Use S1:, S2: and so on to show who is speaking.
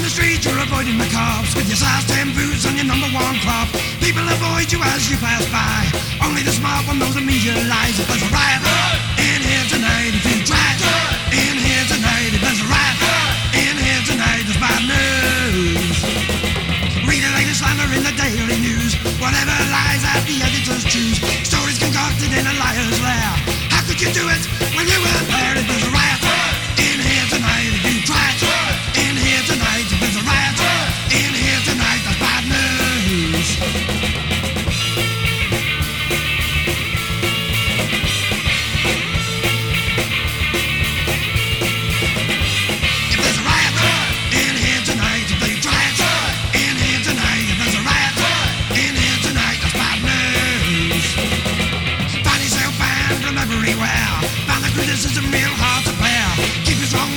S1: down the street, you're avoiding the cops with your size 10 boots and your number one crop. People avoid you as you pass by. Only the smart one knows the media lies. If there's a riot in here tonight, if you try in here tonight, if there's a riot in here tonight, it's bad news. Read it like a slammer in the Daily News. Whatever lies out the editors choose. Stories concocted in a liar's lair. How could you do it when you were there? If there's a riot. Find the criticism real hard to bear. Keep it strong